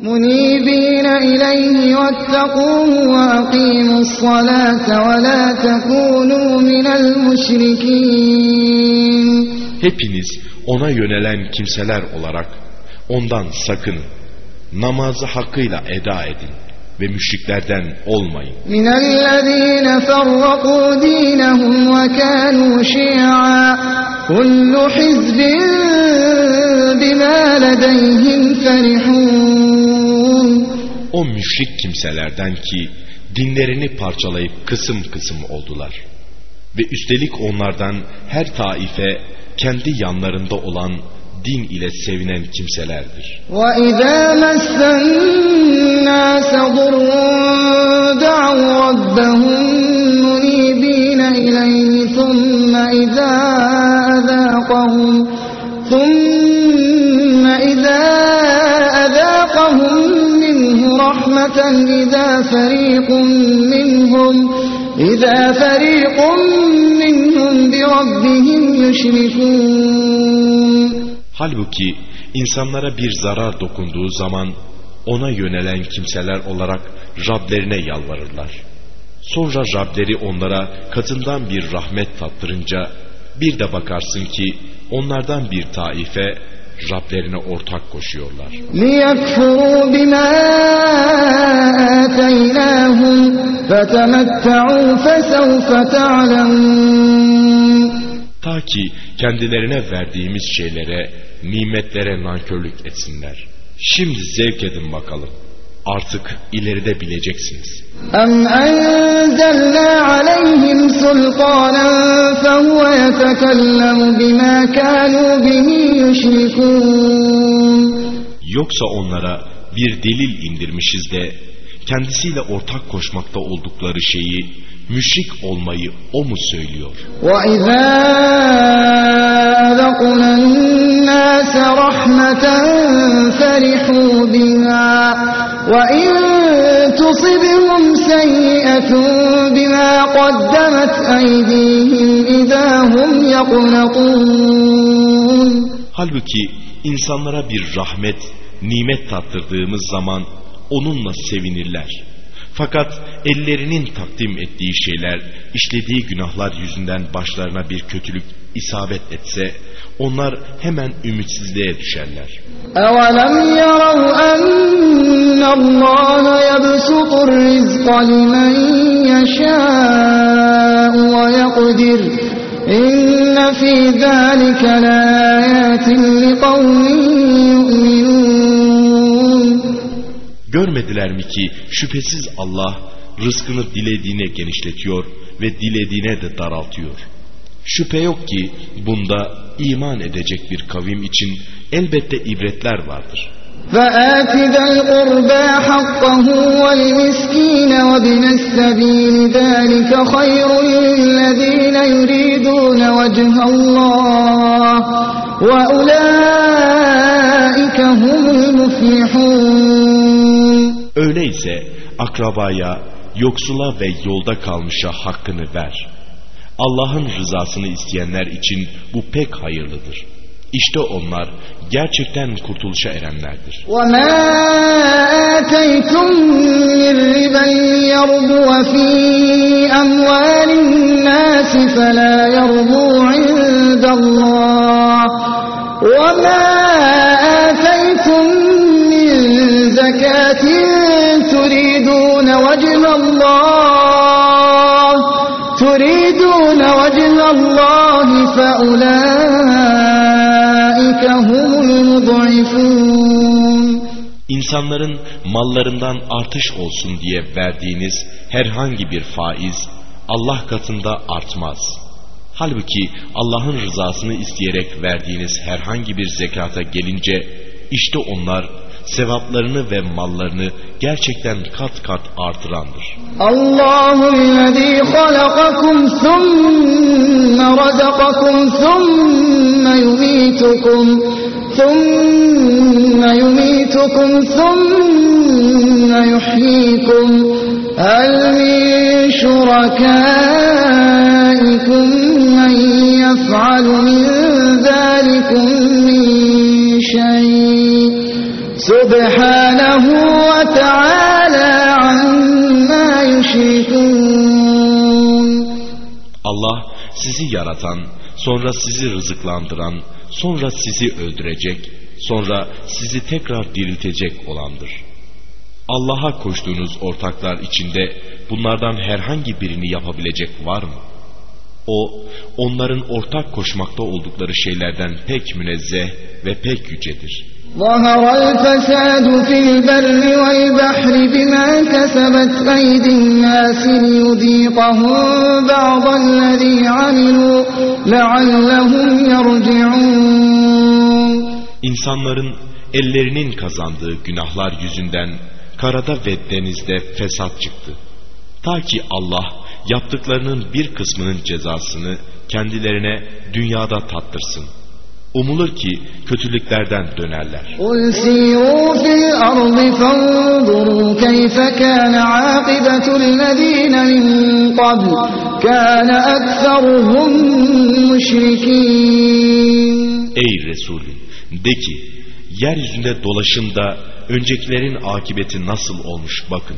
منيبين إليه واتقوه وأقيموا الصلاة ولا تكونوا من المشركين Hepiniz ona yönelen kimseler olarak ondan sakının. Namazı hakkıyla eda edin ve müşriklerden olmayın. من الذين فرقوا دينهم وكانوا شيعا كل حزب بما لديهم فرحون O müşrik kimselerden ki dinlerini parçalayıp kısım kısım oldular. Ve üstelik onlardan her taife kendi yanlarında olan din ile sevinen kimselerdir. وإذا مس الناس يشركون Halbuki insanlara bir zarar dokunduğu zaman ona yönelen kimseler olarak Rablerine yalvarırlar. Sonra Rableri onlara katından bir rahmet tattırınca bir de bakarsın ki onlardan bir taife Rablerine ortak koşuyorlar. ليكفروا بما آتيناهم فتمتعوا فسوف تعلمون Ta ki kendilerine verdiğimiz şeylere, nimetlere nankörlük etsinler. Şimdi zevk edin bakalım. Artık ileride bileceksiniz. أم أنزلنا عليهم سلطانا فهو يتكلم بما كانوا به يشركون Yoksa onlara bir delil indirmişiz de kendisiyle ortak koşmakta oldukları şeyi müşrik olmayı o mu söylüyor? وإذا أذقنا الناس رحمة فرحوا بها وإن تصبهم سيئة بما قدمت أيديهم إذا هم يقنطون Halbuki insanlara bir rahmet, nimet tattırdığımız zaman onunla sevinirler. Fakat ellerinin takdim ettiği şeyler, işlediği günahlar yüzünden başlarına bir kötülük isabet etse, onlar hemen ümitsizliğe düşerler. أولم يروا أن الله يبسط الرزق لمن يشاء ويقدر إن في ذلك لآيات لقوم Görmediler mi ki şüphesiz Allah rızkını dilediğine genişletiyor ve dilediğine de daraltıyor. Şüphe yok ki bunda iman edecek bir kavim için elbette ibretler vardır. فآت ذا القربى حقه والمسكين وابن السبيل ذلك خير للذين يريدون وجه الله وأولئك هم المفلحون Öyleyse akrabaya, yoksula ve yolda kalmışa hakkını ver. Allah'ın rızasını isteyenler için bu pek hayırlıdır. İşte onlar gerçekten kurtuluşa erenlerdir. وما آتيتم من ربا يربو في أموال الناس فلا يربو عند الله İnsanların mallarından artış olsun diye verdiğiniz herhangi bir faiz Allah katında artmaz. Halbuki Allah'ın rızasını isteyerek verdiğiniz herhangi bir zekata gelince işte onlar sevaplarını ve mallarını gerçekten kat kat artırandır. Allahüllezî halakakum thumme razakakum thumme yumitukum thumme yumitukum thumme yuhyikum hel min şurakâikum men yef'alu min zâlikum Subhanahu ve Teala amma yüşrikun. Allah sizi yaratan, sonra sizi rızıklandıran, sonra sizi öldürecek, sonra sizi tekrar diriltecek olandır. Allah'a koştuğunuz ortaklar içinde bunlardan herhangi birini yapabilecek var mı? O, onların ortak koşmakta oldukları şeylerden pek münezzeh ve pek yücedir. ظهر الفساد في البر والبحر بما كسبت أيدي الناس ليذيقهم بعض الذي عملوا لعلهم يرجعون İnsanların ellerinin kazandığı günahlar yüzünden karada ve denizde fesat çıktı. Ta ki Allah yaptıklarının bir kısmının cezasını kendilerine dünyada tattırsın. Umulur ki kötülüklerden dönerler. Ey Resulüm de ki yeryüzünde dolaşın da öncekilerin akıbeti nasıl olmuş bakın.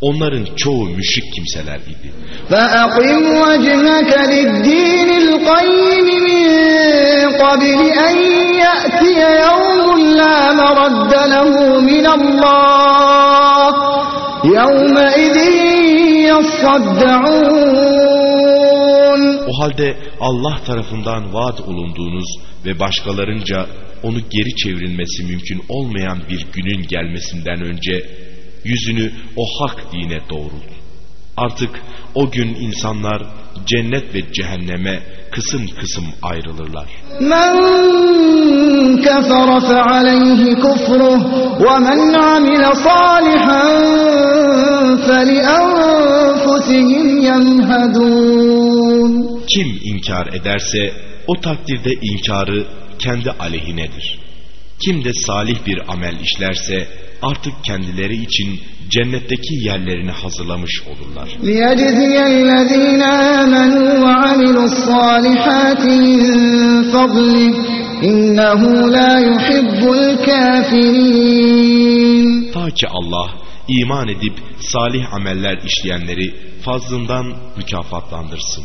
Onların çoğu müşrik kimseler idi. فأقم وجهك للدين القيم من قبل أن يأتي يوم لا مرد له من الله يومئذ يصدعون O halde Allah tarafından vaat olunduğunuz ve başkalarınca onu geri çevrilmesi mümkün olmayan bir günün gelmesinden önce yüzünü o hak dine doğrult. Artık o gün insanlar cennet ve cehenneme kısım kısım ayrılırlar. Men kefere fe aleyhi kufruh ve men amile salihan fe li enfusihim yenhedun. Kim inkar ederse o takdirde inkarı kendi aleyhinedir. Kim de salih bir amel işlerse artık kendileri için cennetteki yerlerini hazırlamış olurlar. ليجزي الذين آمنوا وعملوا الصالحات من فضله إنه لا يحب الكافرين Ta ki Allah iman edip salih ameller işleyenleri fazlından mükafatlandırsın.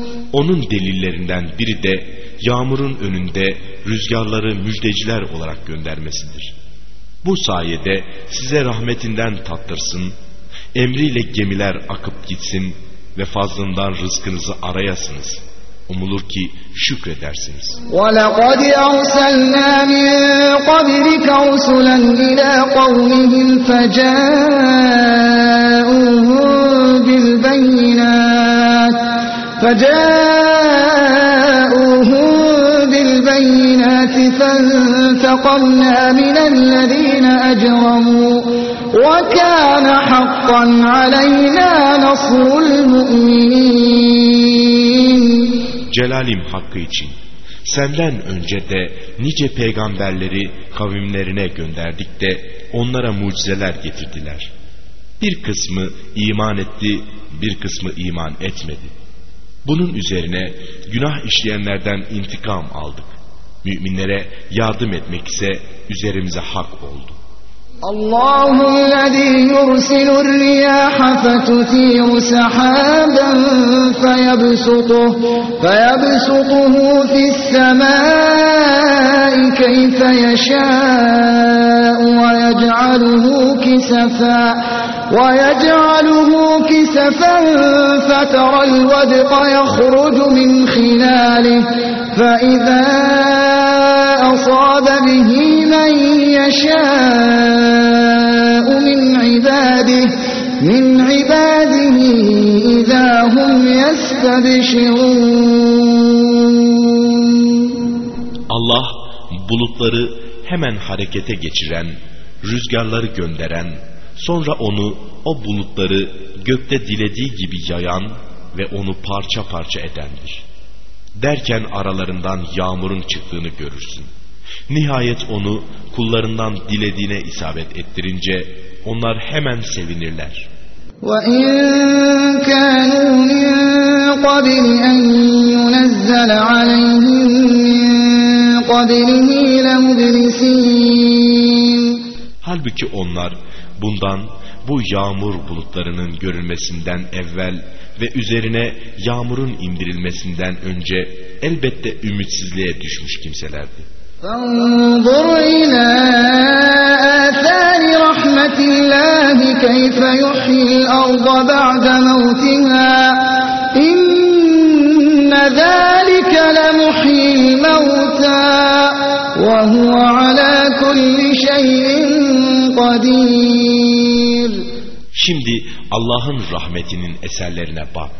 Onun delillerinden biri de yağmurun önünde rüzgarları müjdeciler olarak göndermesidir. Bu sayede size rahmetinden tattırsın, emriyle gemiler akıp gitsin ve fazlından rızkınızı arayasınız. Umulur ki şükredersiniz. ولقد أرسلنا من قبلك رسلا إلى قومهم فجاءوهم بالبينات فجاءوهم بالبينات فانتقمنا من الذين أجرموا وكان حقا علينا نصر المؤمنين Celalim hakkı için senden önce de nice peygamberleri kavimlerine gönderdik de onlara mucizeler getirdiler. Bir kısmı iman etti, bir kısmı iman etmedi. Bunun üzerine günah işleyenlerden intikam aldık. Müminlere yardım etmek ise üzerimize hak oldu. الله الذي يرسل الرياح فتثير سحابا فيبسطه, فيبسطه في السماء كيف يشاء ويجعله كسفا ويجعله كسفا فترى الودق يخرج من خلاله فإذا أصاب به من يشاء من عباده من عباده إذا هم يستبشرون Allah bulutları hemen harekete geçiren, rüzgarları gönderen, Sonra onu o bulutları gökte dilediği gibi yayan ve onu parça parça edendir. Derken aralarından yağmurun çıktığını görürsün. Nihayet onu kullarından dilediğine isabet ettirince onlar hemen sevinirler. وَإِن كَانُوا مِن قَبْلِ أَن يُنَزَّلَ عَلَيْهِم مِّن قَبْلِهِ لَمُبْلِسِينَ Halbuki onlar Bundan bu yağmur bulutlarının görülmesinden evvel ve üzerine yağmurun indirilmesinden önce elbette ümitsizliğe düşmüş kimselerdi. İnne zâlike lemuhyil mevtâ قدير Şimdi Allah'ın rahmetinin eserlerine bak.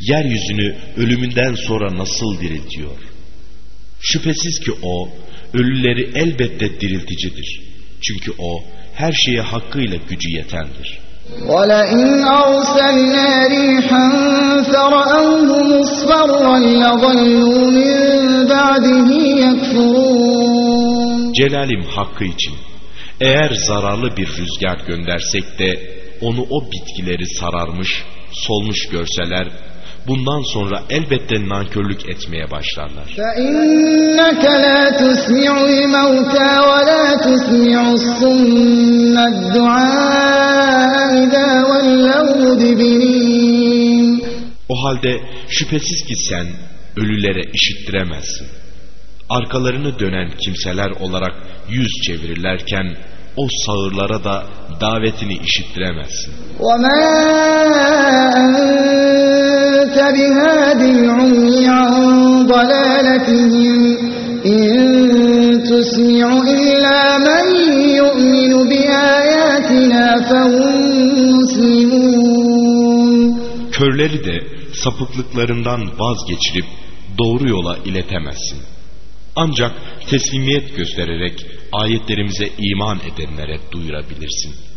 Yeryüzünü ölümünden sonra nasıl diriltiyor? Şüphesiz ki o ölüleri elbette dirilticidir. Çünkü o her şeye hakkıyla gücü yetendir. ولئن أرسلنا ريحا فرأوه مصفرا لظلوا من بعده يكفرون Celalim hakkı için eğer zararlı bir rüzgar göndersek de onu o bitkileri sararmış, solmuş görseler bundan sonra elbette nankörlük etmeye başlarlar. فإنك لا تسمع الموتى ولا تسمع الصم الدعاء إذا ولوا مدبرين O halde şüphesiz ki sen ölülere işittiremezsin. arkalarını dönen kimseler olarak yüz çevirirlerken o sağırlara da davetini işittiremezsin. Körleri de sapıklıklarından vazgeçirip doğru yola iletemezsin. Ancak teslimiyet göstererek ayetlerimize iman edenlere duyurabilirsin.